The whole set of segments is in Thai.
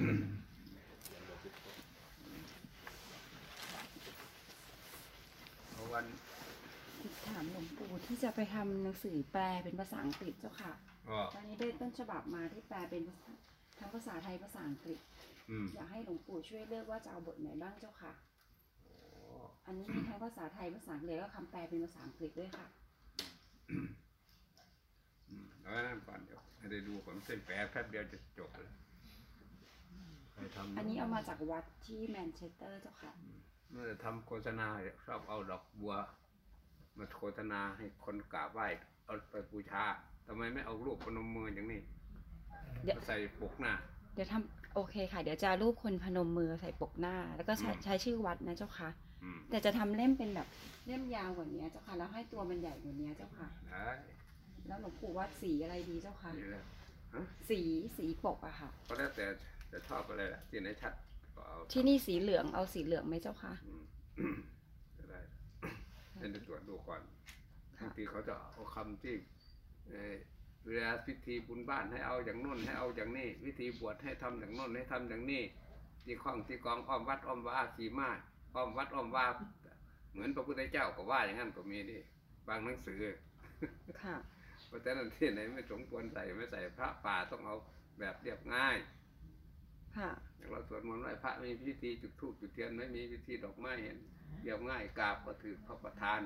เอาวันถามหลวงปู่ที่จะไปทำหนังสือแปลเป็นภาษาอังกฤษเจ้าค่ะ ก็ตอนนี้ได้ต้นฉบับมาที่แปลเป็นภาษาทั้งภาษาไทยภาษาอังกฤษ อืม อยากให้หลวงปู่ช่วยเลือกว่าจะเอาบทไหนบ้างเจ้าค่ะโอ้อันนี้มีทั้งภาษาไทยภาษาอังกฤษแล้วก็คำแปลเป็นภาษาอังกฤษด้วยค่ะ อืมเอาไว้นั่นก่อนเดี๋ยวให้ได้ดูผมเส้นแปรแป๊บเดียวจะจบเลยใครทำ อันนี้เอามาจากวัดที่แมนเชสเตอร์เจ้าค่ะเมื่อทำโฆษณาเนี่ยชอบเอาดอกบัว มาโฆษณาให้คนกราบไหว้เอาไปบูชาทำไมไม่เอารูปพนมมืออย่างนี้เดี๋ยวมาใส่ปกหน้า เดี๋ยวทำโอเคค่ะ เดี๋ยวจะเอารูปคนพนมมือใส่ปกหน้า แล้วก็ใช้อืมใช้ชื่อวัดนะเจ้าค่ะอืมแต่จะทำเล่มเป็นแบบเล่มยาวกว่านี้เจ้าค่ะ แล้วให้ตัวมันใหญ่กว่านี้เจ้าค่ะได้แล้วหลวงปู่วัดสีอะไรดีเจ้าค่ะนี่แหละฮะสีสีปกอะค่ะ ก็แล้วแต่ จะชอบอะไรแหละที่ไหนชัดก็เอาที่นี่สีเหลืองเอาสีเหลืองไหมเจ้าค่ะอืมก็ได้ให้ดูตรวจดูก่อนบางทีเขาจะเอาคำที่เอ่อเวลาพิธีบุญบ้านให้เอาอย่างโน้นให้เอาอย่างนี้ วิธีบวชให้ทำอย่างโน้นให้ทำอย่างนี้ที่ข้องที่กองอ้อมวัดอ้อมว่าขี่ม้าอ้อมวัดอ้อมว่าเหมือนพระพุทธเจ้าก็ว่าอย่างนั้นก็มีดิบางหนังสือ ค่ะ เพราะฉะนั้นที่ไหนไม่สมควรใส่ไม่ใส่พระป่าต้องเอาแบบเรียบง่าย ค่ะอย่างเราสวดมนต์ไหว้พระมีพิธีจุดธูปจุดเทียนไม่มีพิธีดอกไม้เห็นเรียบง่ายกราบก็ถือพระประธาน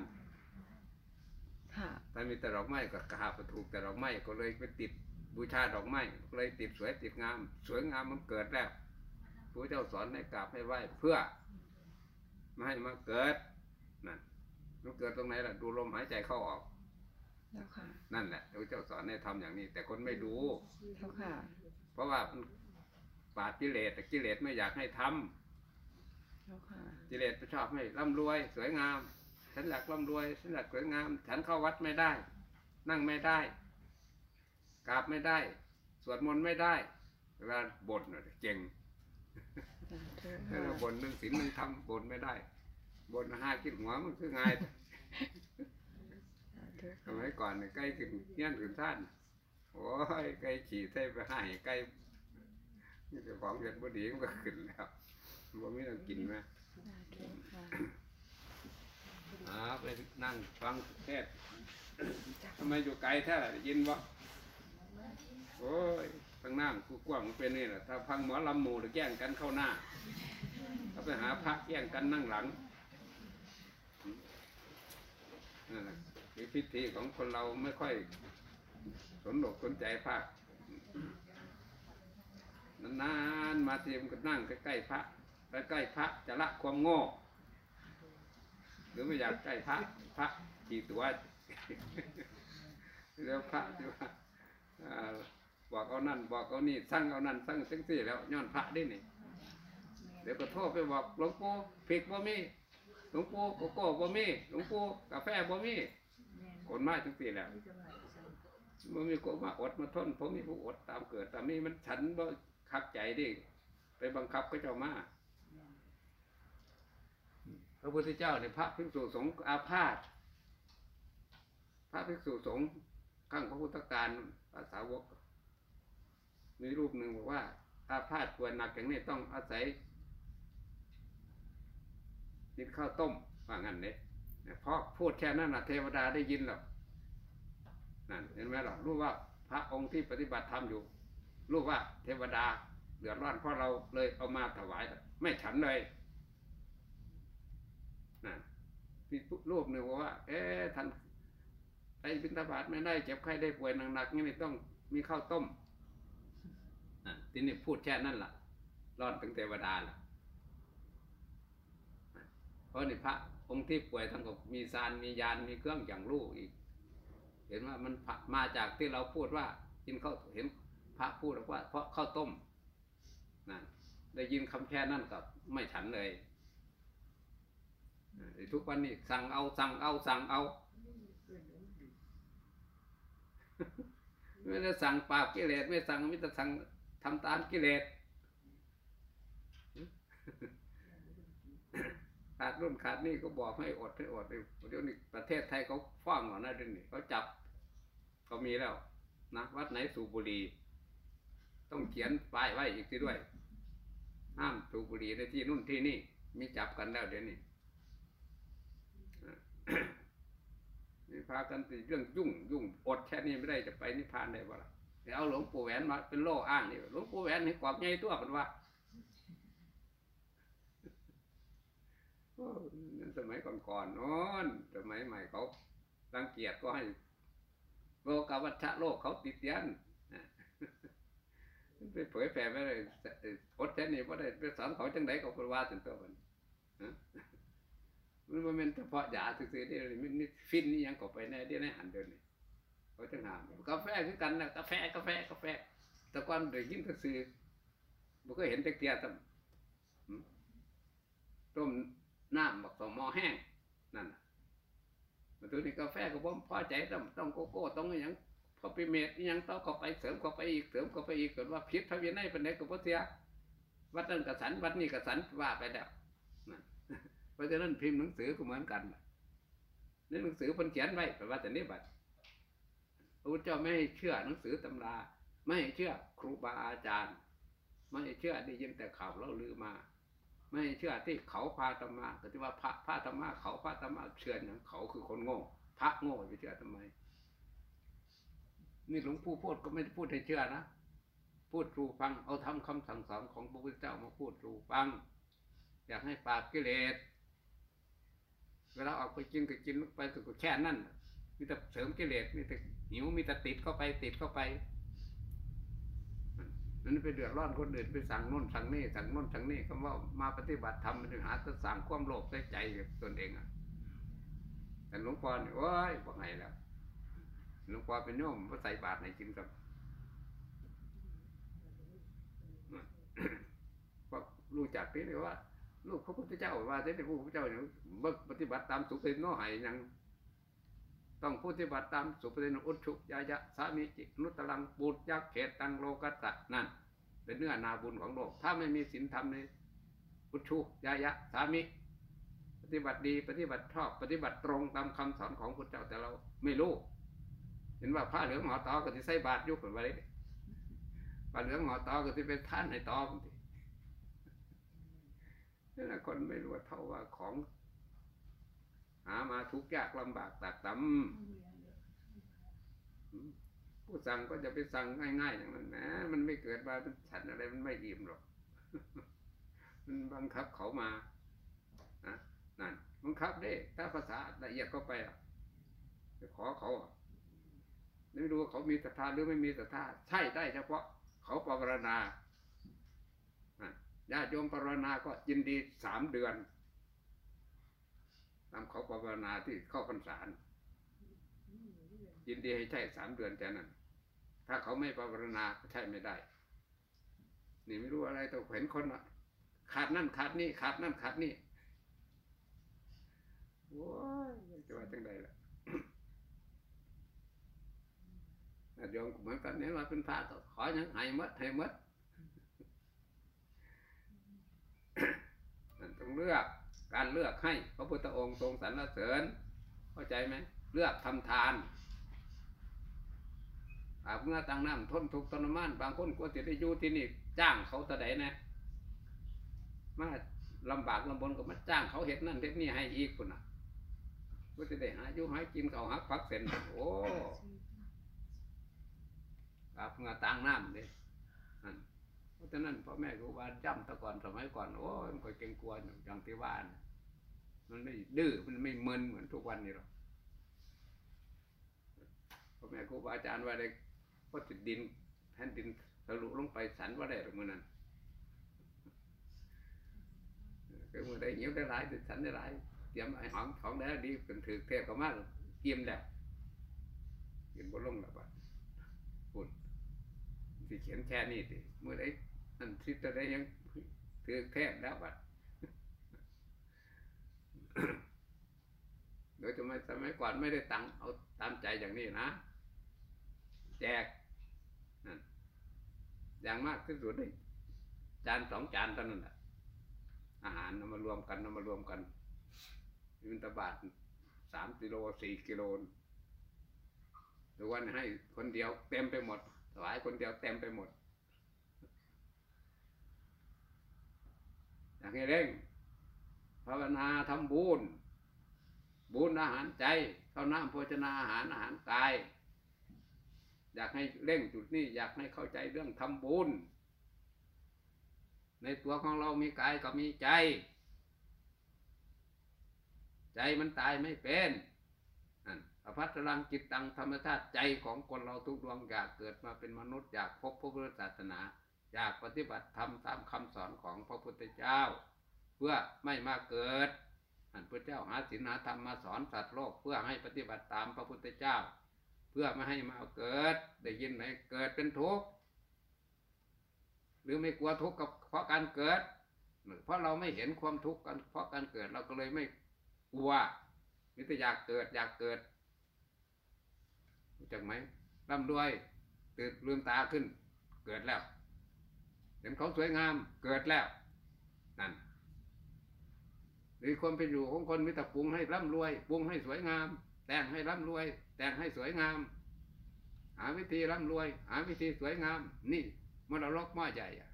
ค่ะถ้ามีแต่ดอกไม้ก็กราบก็ถูกแต่ดอกไม้ก็เลยไปติดบูชาดอกไม้ก็เลยติดสวยติดงาม สวยงามมันเกิดแล้วพระเจ้าสอนให้กราบให้ไหว้เพื่อไม่ให้มาเกิดนั่นมันเกิดตรงไหนล่ะดูลมหายใจเข้าออกเจ้าค่ะนั่นแหละพระเจ้าสอนให้ทำอย่างนี้ แต่คนไม่ดูเจ้าค่ะเพราะว่ามัน ปราบกิเลสแต่กิเลสไม่อยากให้ทำเจ้าค่ะกิเลสชอบให้ร่ำรวย สวยงาม ฉันอยากร่ำรวยฉันอยากสวยงาม ฉันเข้าวัดไม่ได้ นั่งไม่ได้กราบไม่ได้ สวดมนต์ไม่ได้เวลาบ่นน่ะเก่งสาธุเวลาค่ะบ่นหนึ่งศีลหนึ่งทำบ่นไม่ได้บ่นห้าคิดหัวมันคือไงสาธุสมัยก่อนเนี่ยใกล้ขึ้นเงี้ยนขึ้นท่านโอ้ยใกล้ขี่ใส่ไปให้ใกล้ นี่เจ้าของเห็นบ่ดีมันก็ขึ้นแล้วบ่มีต้องกินไหมสาธุค่ะอ่าไปนั่งฟังเทศน์ทำไมอยู่ไกลแท้ล่ะได้ยินวะโอ้ยทางนั่งกูกว้างมันเป็นนี่แหละถ้าฟังหมอลำหมู่หรือแย่งกันเข้าหน้าถ้าไปหาพระแย่งกันนั่งหลังนั่นแหละคือพิธีของคนเราไม่ค่อยสนอกสนใจพระ นานๆมาทีมก็นั่งใกล้ๆพระใกล้ๆพระจะละความโง่หรือไม่อยากใกล้พระพระกี่ตัวแล้วพระที่ว่าบอกเอานั่นบอกเอานี่สั่งเอานั่นสั่งสั่งสี่แล้วย้อนพระได้นี่เดี๋ยวก็โทษไปบอกหลวงปู่พริกบ่มีหลวงปู่โกโก้บ่มีหลวงปู่กาแฟบ่มีคนมาจังสี่แล้วบ่มีโกมาอดมาทนผมมีผู้อดตามเกิดตามนี้มันฉันบ่ คักใจดิไปบังคับก็เจ้ามาพระพุทธเจ้าเนี่ยพระภิกษุสงฆ์อาพาธพระภิกษุสงฆ์ข้างพระพุทธการภาษาวกมีรูปหนึ่งบอกว่า อาพาธป่วยหนักอย่างนี้ต้องอาศัยกินข้าวต้มว่างั้นเนี่ยเพราะพูดแค่นั้นนะเทวดาได้ยินหรอกนั่นเห็นไหมหรอรู้ว่าพระองค์ที่ปฏิบัติธรรมอยู่ รู้ว่าเทวดาเดือดร้อนเพราะเราเลยเอามาถวาย ไม่ฉันเลยนั่นมีรูปหนึ่งบอกว่า เอ๊ะท่านไปบิณฑบาตไม่ได้เจ็บไข้ได้ป่วยหนักๆนี่ต้องมีข้าวต้มนั่นทีนี้พูดแค่นั้นล่ะ รอดถึงเทวดาล่ะเพราะนี่พระองค์ที่ป่วยท่านก็มีซานมียานมีเครื่องอย่างรู้อีก เห็นว่ามันมาจากที่เราพูดว่ากินข้าวเห็น พระพูดว่าเพราะข้าวต้มนั่นได้ยินคำแค่นั้นก็ไม่ฉันเลยทุกวันนี้สั่งเอาสั่งเอาสั่งเอาไม่ได้สั่งปราบกิเลสไม่สั่งมิตรสั่งทำตามกิเลสขาดรุ่นขาดนี่ก็บอกให้อดให้อดเดี๋ยวนี้ประเทศไทยเขาฟ้องหรอนะเดี๋ยวนี้เขาจับเขามีแล้วนะวัดไหนสูบบุหรี่ ต้องเขียนป้ายไว้อีกทีด้วย ห้ามสูบบุหรี่ในที่นู่นที่นี่มีจับกันแล้วเดี๋ยวนี้อะนี่พากันติเรื่องยุ่งยุ่งอดแค่นี้ไม่ได้จะไปนิพพานได้บ่ล่ะเดี๋ยวเอาหลวงปู่แหวนมาเป็นโล่อ้างนี่หลวงปู่แหวนให้กรอบใหญ่ตัวเป็นว่าโอ้นั่นสมัยก่อนๆโน้นสมัยใหม่เขารังเกียจก็ให้โลกาวัชชะโลกเขาติดยันนะ ไปเผยแผ่ไปเลยอดแค่นี้ว่าได้ไปสอนเขาจังไดก็เป็นว่าถึงตัวมันฮะมันบ่แมันเฉพาะยาซื่อๆนี่มันนี่ฟินนี่ยังก็ไปในที่ในหันเดินนี่เขาจังหามกาแฟคือกันนะกาแฟกาแฟกาแฟแต่ก่อนได้ยินก็ซื้อบ่เคยเห็นแต่เกียร์ซ้ำหืมต้มน้ำบักสองหม้อแห้งนั่นน่ะมาตัวนี้กาแฟก็บ่พอใจต้องต้องโกโก้ต้องอหยัง พอไปเมดยังต้องเข้าไปเสริมเข้าไปอีกเสริมเข้าไปอีกเกิดว่าพิษพระวินัยเป็นไหนก็บ่เสียวัดนั้นกสันวัดนี้กสันว่าไปแล้วเพราะฉะนั้นพิมพ์หนังสือก็เหมือนกันน่ะในหนังสือเพิ่นเขียนไว้แปลว่าแต่นี้บัดพระพุทธเจ้าไม่ให้เชื่อหนังสือตำรา ไม่ให้เชื่อครูบาอาจารย์ ไม่ให้เชื่อได้ยินแต่ข่าวเล่าลือมา ไม่ให้เชื่อที่เขาพาธรรมาก็ที่ว่าพระพาธรรมาเขาพาธรรมาเชื่ออย่างเขาคือคนโง่พระโง่ไปเชื่อทำไม นี่หลวงปู่พูดก็ไม่ได้พูดให้เชื่อนะ พูดรูฟัง เอาทำคำสั่งสอนของพระพุทธเจ้ามาพูดรูฟัง อยากให้ปราบกิเลส เวลาออกไปกินก็กินไปก็แค่นั้นมีแต่เสริมกิเลส มีแต่หิว มีแต่ติดเข้าไป ติดเข้าไปนั่นไปเดือดร้อนคนอื่นไปสั่งโน่นสั่งนี่สั่งโน่นสั่งนี่คำว่ามาปฏิบัติธรรมมันถึงหาจะสั่งความโลภใส่ใจตนเองอะแต่หลวงพ่อนี่โอ้ยบอกไงแล้ว หลวงพ่อเป็นโยมก็ใส่บาตรให้กินกับเพราะรู้จักที่เลยว่า ลูกพระพุทธเจ้าว่าแต่พระพุทธเจ้าเนี่ยเบิกปฏิบัติตามสุขเน้อหายยังต้องปฏิบัติตามสุปฏินอุชุยายะสามิจินุตตลังปุตยักเขตตังโลกัสสะนั่น เป็นเนื้อนาบุญของโลก ถ้าไม่มีศีลธรรมในอุชุยายะสามิ ปฏิบัติดีปฏิบัติชอบปฏิบัติตรงตามคำสอนของพระเจ้าแต่เราไม่รู้ เห็นว่าผ้าเหลืองหอตอก็ที่ใส่บาตรยุคคนไว้ผ้าเหลืองหอตอก็ที่เป็นท่านในตอคนที่นี่แหละคนไม่รู้ว่าเท่าว่าของ หามาทุกยากลำบากตากตำผู้สั่งก็จะไปสั่งง่ายๆอย่างนั้นนะมันไม่เกิดมาเป็นฉันอะไรมันไม่อิ่มหรอก มันบังคับเขามานะนั่นบังคับได้ถ้าภาษาละเอียดเข้าไปอะไปขอเขาอะ ไม่รู้ว่าเขามีศรัทธาหรือไม่มีศรัทธาใช่ได้เฉพาะเขาปรารณาญาติโยมปรารณาก็ยินดีสามเดือนตามเขาภาวนาที่เข้าพรรษายินดีให้ใช่สามเดือนแต่นั้น ถ้าเขาไม่ภาวนาก็ใช่ไม่ได้ นี่ไม่รู้อะไรแต่เห็นคนะขาดนั่นขาดนี่ขาดนั่นขาดนี่โอ้ยจะว่าจังใดล่ะ ญาติ โยมก็เหมือนกันเนี่ยว่าเป็นพระก็ขออย่างให้หมดให้หมดนั่นต้องเลือกการเลือกให้พระพุทธองค์ทรงสรรเสริญเข้าใจไหมเลือกทำทานอาบเมื่อตั้งน้ำทนทุกข์ทรมานบางคนก็จะได้อยู่ที่นี่จ้างเขาแตะใดนะมาลำบากลำบนก็มาจ้างเขาเห็ดนั่นเห็ดนี่ให้อีกคนน่ะก็จะได้หาอยู่หากินเขาหักพักเส้นโอ้ อาบเมื่อตั้งน้ำเลยนั่เพราะฉะนั้นพ่อแม่ครูบาจำตะก่อนสมัยก่อนโอ้ยมันก็เก่งกลัวอยู่อย่างที่ว่านะมันไม่ดื้อมันไม่มึนเหมือนทุกวันนี้หรอกพ่อแม่ครูบาอาจารย์ว่าได้ก็ติดดินแผ่นดินทะลุลงไปสันว่าได้หรือมื่อนั้นก็มื่อได้เหี่ยวได้หลายติดสันได้หลายเตรียมไอ้หอมของได้ดีเป็นถือเทพก็มากเกียมแล้วกินบ่ลงแล้วบัดปุ่น สิเขียนแค่นี้ติเมื่อได้อันทิศจะได้ยังถือเทพแล้วบัดโดยทำไมสมัยก่อนไม่ได้ตังค์เอาตามใจอย่างนี้นะ แจกนั่นอย่างมากที่สุดได้จานสองจานเท่านั้นแหละอาหารนำมารวมกันนำมารวมกันมินตบาทสามกิโลสี่กิโลหรือวันให้คนเดียวเต็มไปหมด ถวายคนเดียวเต็มไปหมดอยากให้เร่งภาวนาทำบุญบุญอาหารใจเข้าน้ำโภชนาอาหารอาหารกาย อยากให้เร่งจุดนี้อยากให้เข้าใจเรื่องทำบุญ ในตัวของเรามีกายก็มีใจ ใจมันตายไม่เป็น อภัตรังจิตตังธรรมชาติใจของคนเราทุกดวงอยากเกิดมาเป็นมนุษย์อยากพบพระพุทธศาสนา อยากปฏิบัติธรรมตามคำสอนของพระพุทธเจ้า เพื่อไม่มาเกิดอันพระเจ้าหาศีลหาธรรมมาสอนสัตว์โลกเพื่อให้ปฏิบัติตามพระพุทธเจ้า เพื่อไม่ให้มาเกิด ได้ยินไหมเกิดเป็นทุกข์หรือไม่กลัวทุกข์กับเพราะการเกิดเพราะเราไม่เห็นความทุกข์กันเพราะการเกิดเราก็เลยไม่กลัวมิตรอยากเกิดอยากเกิด รู้จักไหมร่ำรวยตื่นลืมตาขึ้น เกิดแล้ว เห็นเขาสวยงามเกิดแล้ว นั่นหรือคนเป็นอยู่ของคนมิตรปรุงให้ร่ำรวยปรุงให้สวยงาม แต่งให้ร่ำรวย แต่งให้สวยงาม หาวิธีร่ำรวย หาวิธีสวยงาม นี่มรรกม้อใหญ่อะ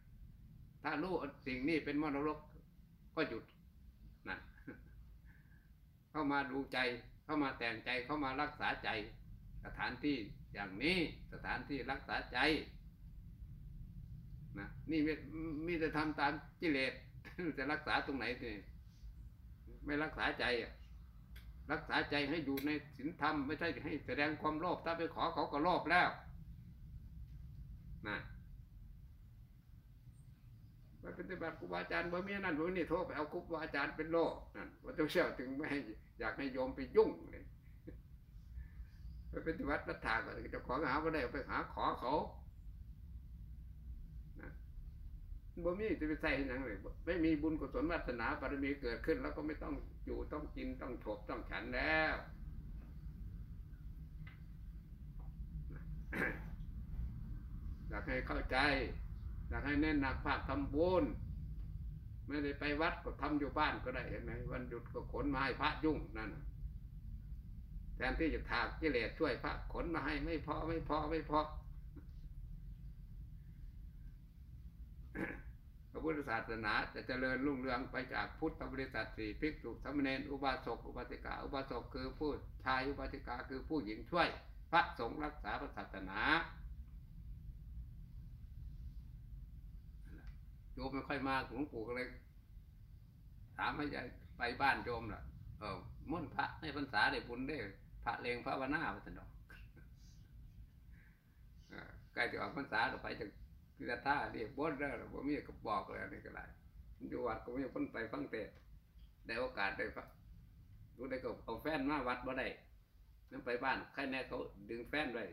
ถ้ารู้สิ่งนี้เป็นมรรกก็หยุดนะเข้ามาดูใจ เข้ามาแต่งใจเข้ามารักษาใจ สถานที่อย่างนี้สถานที่รักษาใจนะนี่มีมีแต่ทำตามกิเลสจะรักษาตรงไหนนี่ไม่รักษาใจอะรักษาใจให้อยู่ในศีลธรรมไม่ใช่ให้แสดงความโลภถ้าไปขอเขาก็โลภแล้วนะไปปฏิบัติครูบาอาจารย์บ่มีนั่นบ่มีนี่โทรไปเอาครูบาอาจารย์เป็นโลกนั่นว่าเจ้าเชี่ยวถึงไม่ให้อยากให้โยมไปยุ่งเลย ไปปฏิบัติรัฐาก็เจ้าของหาก็ได้ไปหาขอเขาบ่มีจะไปใส่หนังเลยไม่มีบุญกุศลวาสนาบารมีเกิดขึ้น แล้วก็ไม่ต้องอยู่ต้องกินต้องฉบต้องฉันแล้วอยากให้เข้าใจ อยากให้เน้นหนักภาคทำบุญไม่ได้ไปวัดก็ทำอยู่บ้านก็ได้เห็นไหมวันหยุดก็ขนไม้พระยุ่งนั่นนะ ทนที่จะถากกิเลสช่วยพระขนมาให้ไม่พอไม่พอไม่พอพระพุทธศาสนาจะเจริญรุ่งเรืองไปจากพุทธบริษัทสี่ภิกษุสามเณรอุบาสกอุบาสิกาอุบาสกคือผู้ชายอุบาสิกาคือผู้หญิงช่วย พระสงฆ์รักษาพระศาสนาโยมไม่ค่อยมาหลวงปู่ก็เลย ถามให้ยายไปบ้านโยมล่ะเออมุ่นพระในพรรษาได้บุญได้ พระเลงพระวนาพระสนดอกใกล้จะออกพรรษาเราไปจากกิจท่าเรียกบดแล้วบ่มีก็บอกเลยนี่ก็ได้อยู่วัดก็ไมีคนไปฟังเทศน์ได้โอกาสได้ฟังรู้ได้ก็เอาแฟนมาวัดบ่ได้นั่นไปบ้านใครแน่เขาดึงแฟนไว้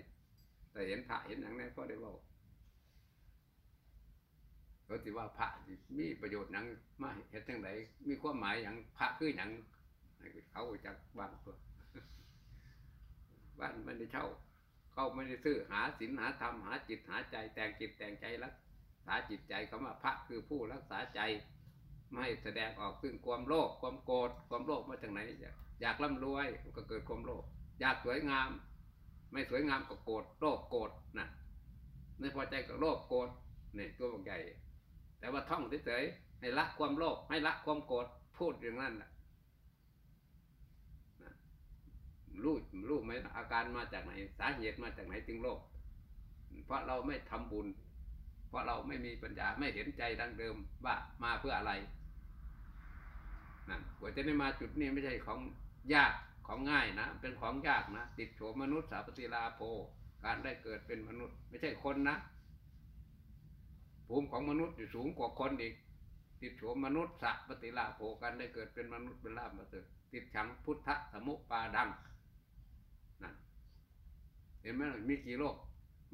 แต่เห็นพระเห็นอย่างนั้นก็ได้บอกเขาสิว่าพระมีประโยชน์หยังมาเห็นจังไดมีความหมายอย่างพระคือหยังเขาจากบ้านตัว บ้านไม่ได้เช่า เขาไม่ได้ซื้อหาศีลหาธรรมหาจิตหาใจ แต่งจิตแต่งใจรักษาจิตใจคำว่าพระคือผู้รักษาใจ ไม่แสดงออกซึ่งความโลภความโกรธความโลภมาจากไหน อยากร่ำรวยก็เกิดความโลภอยากสวยงาม ไม่สวยงามก็โกรธโลภโกรธนะไม่พอใจก็โลภโกรธนี่ตัวบอกใหญ่แต่ว่าท่องเฉยๆให้ละความโลภให้ละความโกรธพูดอย่างนั้นแหละ รู้รู้ไหมอาการมาจากไหน สาเหตุมาจากไหนจึงโลภเพราะเราไม่ทำบุญ เพราะเราไม่มีปัญญาไม่เห็นใจดังเดิมว่ามาเพื่ออะไรนั่นกว่าจะได้มาจุดนี้ไม่ใช่ของยากของง่ายนะ เป็นของยากนะ ติดโฉมมนุษย์สาปฏิลาโภการได้เกิดเป็นมนุษย์ ไม่ใช่คนนะภูมิของมนุษย์อยู่สูงกว่าคนอีก ติดโฉมมนุษย์สัปฏิลาโภการได้เกิดเป็นมนุษย์เป็นลาภมาเกิดติดฉังพุทธสมุปาดัง เห็นไหมล่ะมีกี่โลก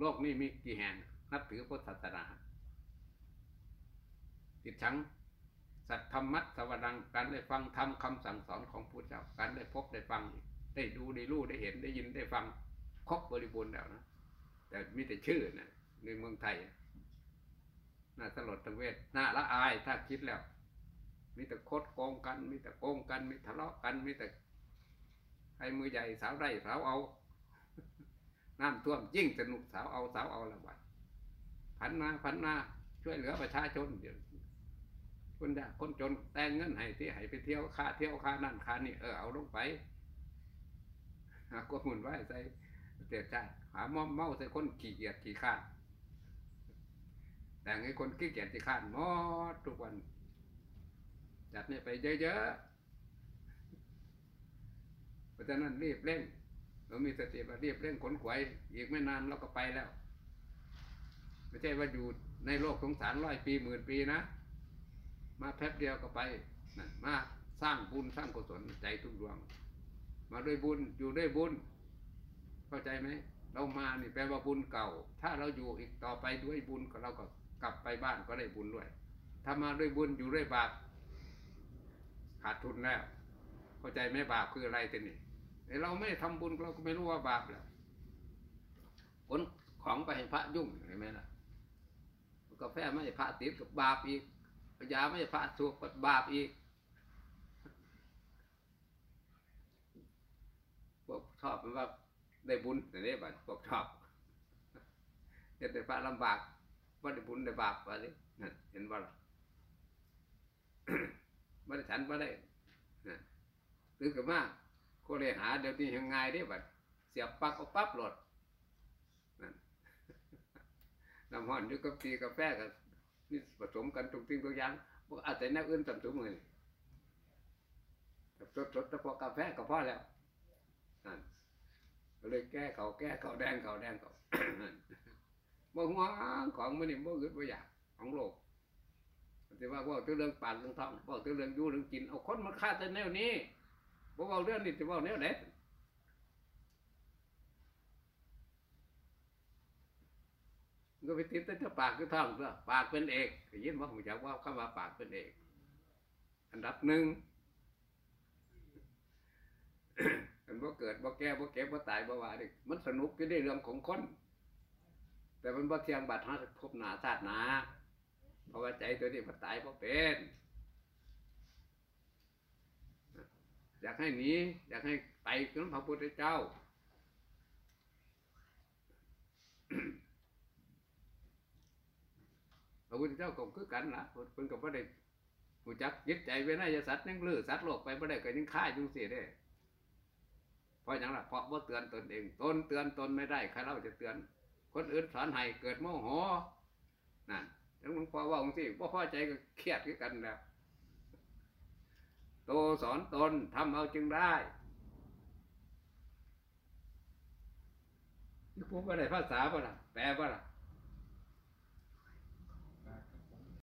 โลกนี้มีกี่แห่งนับถือพุทธศาสนาติดฉังสัตธรรมัตสวดังการได้ฟังธรรมคำสั่งสอนของพระเจ้าการได้พบได้ฟัง ได้ดูได้รู้ได้เห็นได้ยินได้ฟังครบบริบูรณ์แล้วนะแต่มีแต่ชื่อนะในเมืองไทยน่าสลดตังเวทน่าละอายถ้าคิดแล้ว มีแต่โคดโกงกัน มีแต่โกงกัน มีทะเลาะกัน มีแต่ใครมือใหญ่สาวไร่สาวเอา น้ำท่วมยิ่งสนุกสาวเอาสาวเอาละบัดพันมาพันมาช่วยเหลือประชาชนเดี๋ยวคนยากคนจนแต่งเงินให้ที่ให้ไปเที่ยวค่าเที่ยวค่านั่นค่านี่เออเอาลงไปกว่าหุ่นไหวใส่เตียชาติหาเมเมาใส่คนขี้เกียจขี้ข้านแต่งให้คนขี้เกียจขี้ข้านมดทุกวันจัดเนี่ยไปเยอะๆเพราะฉะนั้นรีบเร่ง เรามีสติว่ารีบเร่งขนขวายอีกไม่นานเราก็ไปแล้ว ไม่ใช่ว่าอยู่ในโลกสงสารร้อยปีหมื่นปีนะ มาแป๊บเดียวก็ไปนั่นมาสร้างบุญสร้างกุศลใจทุกดวง มาด้วยบุญอยู่ด้วยบุญ เข้าใจไหมเรามานี่แปลว่าบุญเก่า ถ้าเราอยู่อีกต่อไปด้วยบุญก็เราก็กลับไปบ้านก็ได้บุญด้วย ถ้ามาด้วยบุญอยู่ด้วยบาปขาดทุนแล้ว เข้าใจไหมบาปคืออะไรแต่นี่ ไอ้เราไม่ทำบุญเราก็ไม่รู้ว่าบาปแล้วขนของไปให้พระยุ่งเห็นไหมล่ะกาแฟไม่ให้พระติดกับบาปอีกยาไม่ให้พระสูบกับบาปอีกพวกชอบมันว่าได้บุญแต่นี้บัดพวกชอบเห็นแต่พระลำบากว่าได้บุญได้บาปว่าดินั่นเห็นว่าล่ะไม่ได้ฉันไม่ได้ตื่นขึ้นมาก ก็เลยหาเดี๋ยวนี้ยังไงได้บัดเสียบปลั๊กเอาปั๊บหลดนั่นน้ำห้อนอยู่กับตีกาแฟกับนี่ผสมกันทุกสิ่งทุกอย่างพวกอาจจะแนวอื่นต่ำสูงเลยสดสดๆแต่พอกาแฟก็พอแล้วนั่นก็เลยแก้เขาแก้เขาแดงเขาแดงเขาบ่หัวของมันนี่บ่อึดบ่อยากของโลกแต่ว่าเว่าแต่เรื่องปานเรื่องท้องเว่าเรื่องยู่เรื่องกินเอาคนมาฆ่าแต่แนวนี้ บ่เว้าเรื่องนี้จะเว้าแนวไหนก็ไปติดแต่ปากคือท้องซะปากเป็นเอกได้ยินว่าผมอยากว่าเข้ามาปากเป็นเอก อันดับหนึ่งมันบ่เกิดบ่แก่บ่เก็บบ่ตายบ่ว่าดิมันสนุกอยู่ในเรื่องของคน แต่มันบ่เที่ยงบัดหาพบหนาชาติหนาเพราะว่าใจตัวนี้มันตายเพราะเป็น อยากให้หนีอยากให้ไปถึงพระพุทธเจ้า พระพุทธเจ้าก็คือกันละเพิ่นก็บ่ได้หูจักยึดใจไว้ในยสัตว์ยังลือสัตว์โลกไปบ่ได้ก็ยังฆ่าอยู่สิเด้เพราะหยังละเพราะบ่าเตือนตนเองตนเตือนตนไม่ได้ใครเล่าจะเตือน คนอื่นสอนให้เกิดโมโหนั่นแล้วหลวงพ่อว่าองค์ที่พ่อพอใจก็เครียดกันแล้ว โตสอนตนทำเอาจึงได้ที่พูดว่าได้ภาษาป่ะล่ะแปลป่ะล่ะ